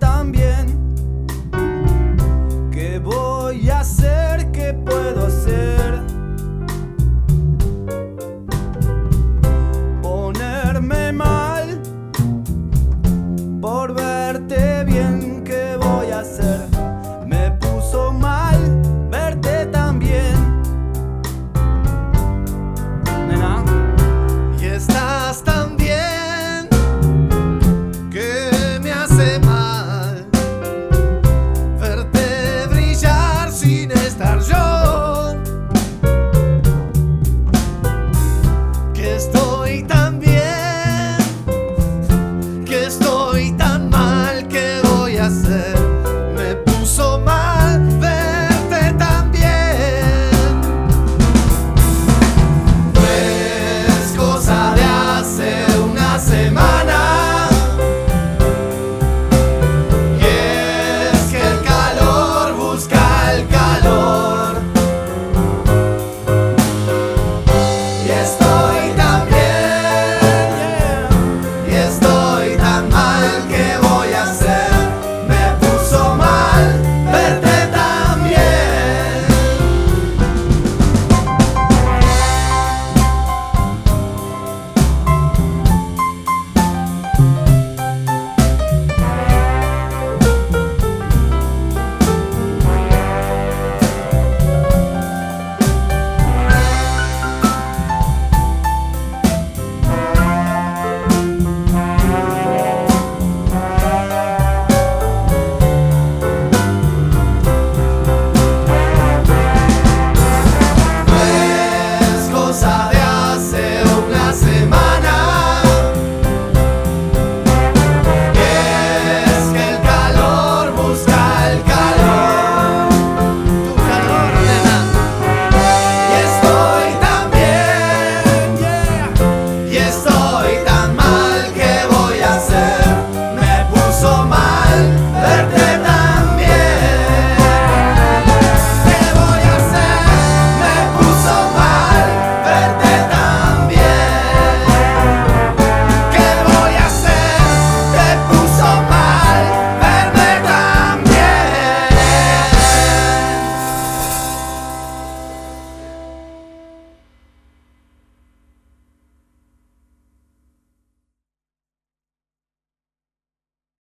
ta